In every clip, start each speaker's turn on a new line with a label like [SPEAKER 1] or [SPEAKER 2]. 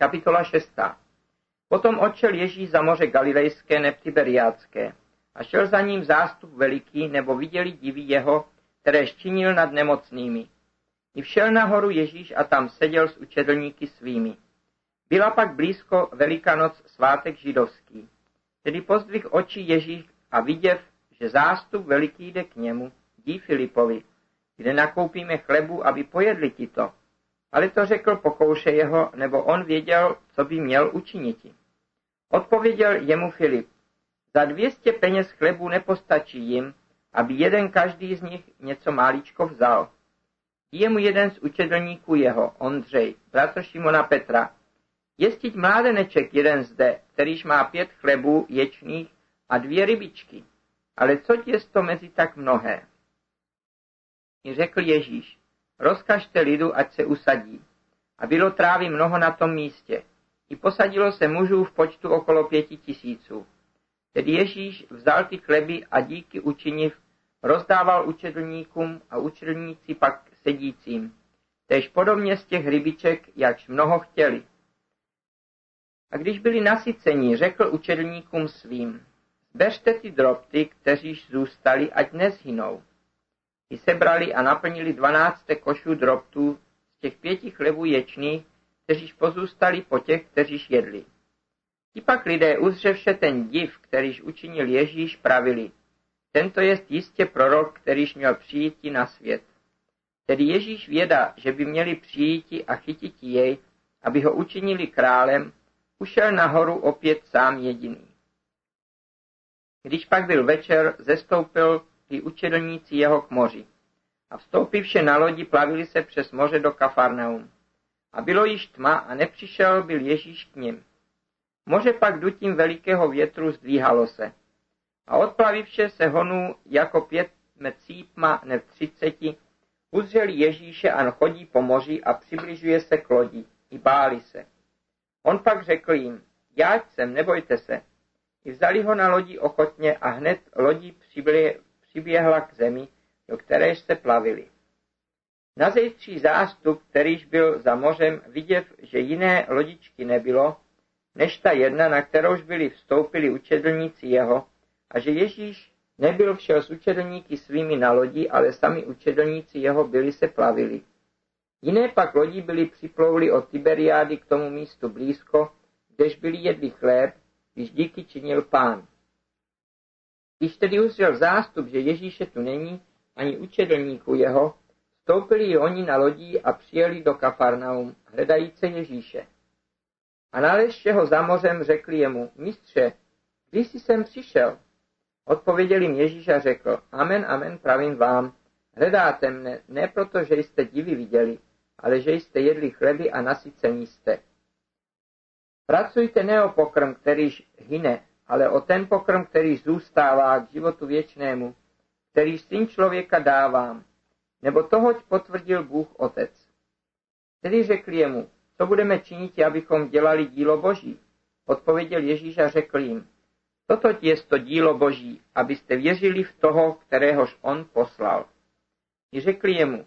[SPEAKER 1] Kapitola 6. Potom odšel Ježíš za moře Galilejské neptiberiácké a šel za ním zástup veliký, nebo viděli divy jeho, které činil nad nemocnými. I všel nahoru Ježíš a tam seděl s učedlníky svými. Byla pak blízko Velikonoc svátek židovský. Tedy pozdvih očí Ježíš a viděv, že zástup veliký jde k němu, dí Filipovi, kde nakoupíme chlebu, aby pojedli ti to. Ale to řekl pokouše jeho, nebo on věděl, co by měl učiniti. Odpověděl jemu Filip, za dvěstě peněz chlebu nepostačí jim, aby jeden každý z nich něco máličko vzal. Je mu jeden z učedlníků jeho, Ondřej, bratr Šimona Petra. Jestiť mládeneček jeden zde, kterýž má pět chlebů ječných a dvě rybičky. Ale co je to mezi tak mnohé? I řekl Ježíš, rozkažte lidu, ať se usadí. A bylo trávy mnoho na tom místě. I posadilo se mužů v počtu okolo pěti tisíců. Tedy Ježíš vzal ty chleby a díky učiniv rozdával učedlníkům a učedlníci pak sedícím. Tež podobně z těch rybiček, jakž mnoho chtěli. A když byli nasyceni, řekl učedlníkům svým, Beřte ty drobty, kteříž zůstali, ať nezhynou. I sebrali a naplnili dvanácté košů drobtů z těch pěti chlebů ječných, kteříž pozůstali po těch, kteříž jedli. Ti pak lidé uzřevše ten div, kterýž učinil Ježíš, pravili. Tento jest jistě prorok, kterýž měl přijít na svět. Tedy Ježíš věda, že by měli přijít a chytit jej, aby ho učinili králem, ušel nahoru opět sám jediný. Když pak byl večer, zestoupil i učedlníci jeho k moři. A vstoupivše na lodi plavili se přes moře do Kafarnaum. A bylo již tma a nepřišel byl Ježíš k ním. Moře pak dutím velikého větru zdvíhalo se. A odplavivše se honů jako pět cípma ne v třiceti, uzřeli Ježíše a chodí po moři a přibližuje se k lodi. I báli se. On pak řekl jim, já jsem, nebojte se. I vzali ho na lodi ochotně a hned lodi přiběhla k zemi, do kteréž se plavili. Na zejstří zástup, kterýž byl za mořem, viděv, že jiné lodičky nebylo, než ta jedna, na kterouž byli vstoupili učedlníci jeho, a že Ježíš nebyl všel s učedlníky svými na lodi, ale sami učedlníci jeho byli se plavili. Jiné pak lodi byli připlouli od Tiberiády k tomu místu blízko, kdež byli jedli chléb, když díky činil pán. Když tedy uzřel zástup, že Ježíše tu není, ani učedlníku jeho, vstoupili i oni na lodí a přijeli do Kafarnaum, hledajíce Ježíše. A nalezště ho za mořem řekli jemu, mistře, kdy jsi sem přišel? Odpověděl jim Ježíš a řekl, amen, amen, pravím vám, hledáte mne, ne proto, že jste divy viděli, ale že jste jedli chleby a nasycení jste. Pracujte ne o pokrm, kterýž hyne, ale o ten pokrm, který zůstává k životu věčnému, který syn člověka dávám, nebo tohoť potvrdil Bůh Otec. Tedy řekli jemu, co budeme činit, abychom dělali dílo Boží? Odpověděl Ježíš a řekl jim, toto je to dílo Boží, abyste věřili v toho, kteréhož on poslal. I řekli jemu,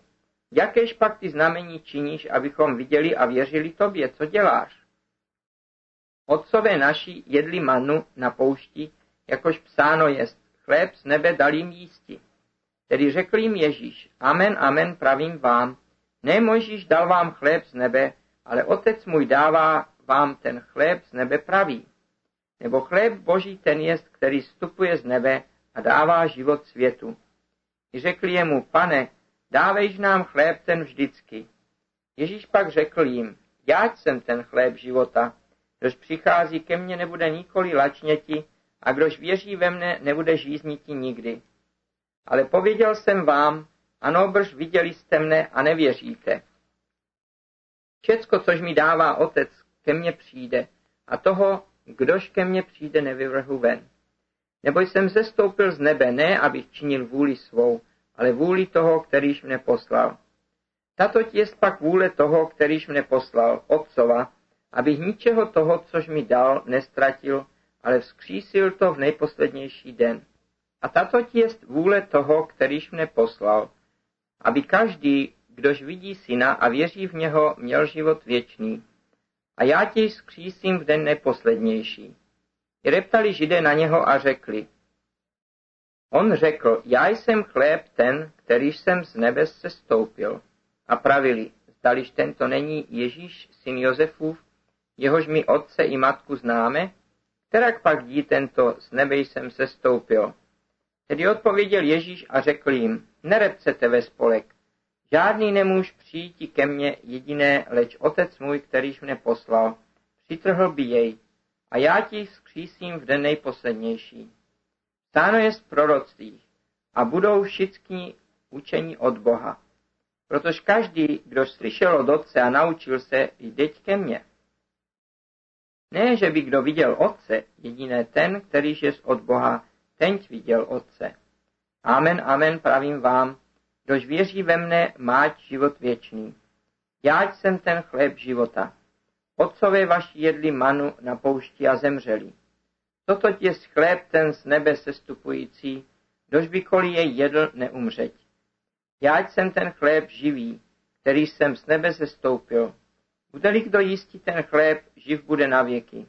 [SPEAKER 1] jakéž pak ty znamení činíš, abychom viděli a věřili tobě, co děláš? Otcové naši jedli manu na poušti, jakož psáno jest, chléb z nebe dal jim jísti. Tedy řekl jim Ježíš, amen, amen, pravím vám, ne Mojžíš dal vám chléb z nebe, ale otec můj dává vám ten chléb z nebe pravý. Nebo chléb boží ten jest, který vstupuje z nebe a dává život světu. I řekli jemu, pane, dávejš nám chléb ten vždycky. Ježíš pak řekl jim, já jsem ten chléb života, kdož přichází ke mně, nebude nikoli lačněti, a kdož věří ve mne, nebude žízniti nikdy. Ale pověděl jsem vám, ano, brž viděli jste mne a nevěříte. Všecko, což mi dává otec, ke mně přijde, a toho, kdož ke mně přijde, nevyvrhu ven. Nebo jsem zestoupil z nebe, ne abych činil vůli svou, ale vůli toho, kterýž mne poslal. Tato je pak vůle toho, kterýž mne poslal, otcova, abych ničeho toho, což mi dal, nestratil, ale vzkřísil to v nejposlednější den. A tato je vůle toho, kterýž mne poslal, aby každý, kdož vidí syna a věří v něho, měl život věčný. a já tě skřísím v den neposlednější. I reptali židé na něho a řekli, On řekl, já jsem chléb ten, který jsem z nebes se stoupil. A pravili, zdališ tento není Ježíš, syn Josefův, jehož mi otce i matku známe, kterak pak dí tento z nebe jsem se stoupil. Tedy odpověděl Ježíš a řekl jim, nerepcete ve spolek, žádný nemůž přijít ke mně jediné, leč otec můj, kterýž mne poslal, přitrhl by jej, a já ti skřísím v den nejposlednější. Stáno je z proroctví a budou všichni učení od Boha. Protože každý, kdo slyšel od Otce a naučil se, jdeť ke mně. Ne, že by kdo viděl Otce, jediné ten, kterýž je od Boha, tenť viděl Otce. Amen, amen, pravím vám, kdož věří ve mne, máť život věčný. Jáť jsem ten chléb života. Otcové vaši jedli manu na poušti a zemřeli. Toto je chléb ten z nebe sestupující, kdož by koli jej jedl, neumřeť. Jáť jsem ten chléb živý, který jsem z nebe sestoupil. Bude-li kdo jístí ten chléb, živ bude na věky.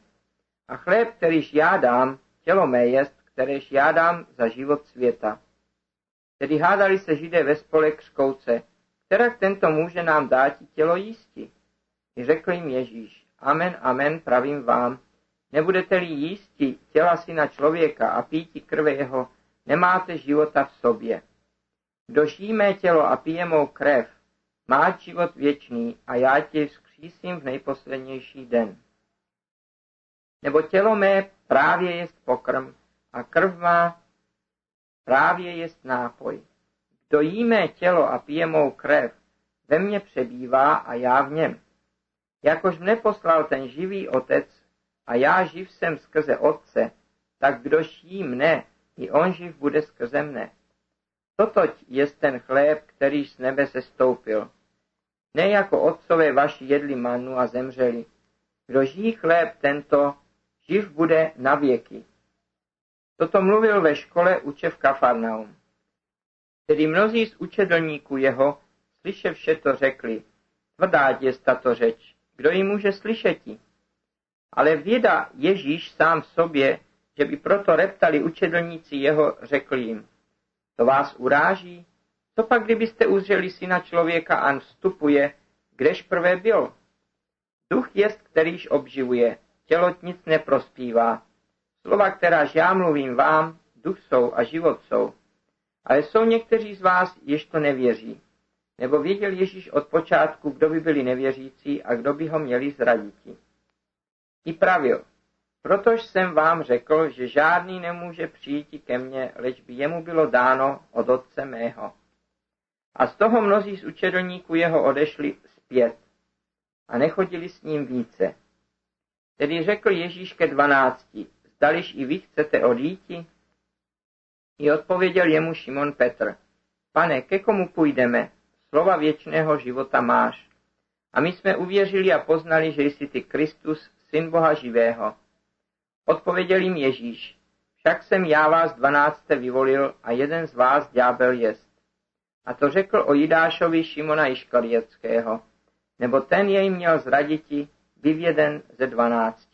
[SPEAKER 1] A chléb, kterýž já dám, tělo mé jest, kteréž já dám za život světa. Tedy hádali se židé ve spolek škouce, která tento může nám dát tělo jísti. I řekl jim Ježíš, amen, amen, pravím vám, nebudete-li jísti těla syna člověka a píti krve jeho, nemáte života v sobě. Kdo mé tělo a pije mou krev, má život věčný a já tě vzkřísím v nejposlednější den. Nebo tělo mé právě jest pokrm a krv má právě jest nápoj. Kdo jí mé tělo a pije mou krev, ve mně přebývá a já v něm. Jakož mne poslal ten živý otec a já živ jsem skrze otce, tak kdo jí mne, i on živ bude skrze mne. Totoť je ten chléb, který z nebe se stoupil. Ne jako otcové vaši jedli manu a zemřeli. Kdo žijí chléb tento, živ bude na věky. Toto mluvil ve škole uče v Kafarnaum. Tedy mnozí z učedlníků jeho, vše to řekli, tvrdá je tato řeč, kdo ji může slyšeti? Ale věda Ježíš sám sobě, že by proto reptali učedlníci jeho, řekl jim, to vás uráží? Co pak, kdybyste uzřeli syna člověka a vstupuje, kdež prvé byl? Duch jest, kterýž obživuje, tělo nic neprospívá. Slova, kteráž já mluvím vám, duch jsou a život jsou. Ale jsou někteří z vás, jež to nevěří. Nebo věděl Ježíš od počátku, kdo by byli nevěřící a kdo by ho měli zraditi. I pravil, protož jsem vám řekl, že žádný nemůže přijít ke mně, leč by jemu bylo dáno od otce mého. A z toho mnozí z učedlníků jeho odešli zpět a nechodili s ním více. Tedy řekl Ježíš ke dvanácti, zdališ i vy chcete odjíti? I odpověděl jemu Šimon Petr, pane, ke komu půjdeme? Slova věčného života máš. A my jsme uvěřili a poznali, že jsi ty Kristus, syn Boha živého. Odpověděl jim Ježíš, však jsem já vás dvanácté vyvolil a jeden z vás ďábel jest. A to řekl o Jidášovi Šimona Iškarieckého, nebo ten jej měl zraditi, vyvěden ze dvanácti.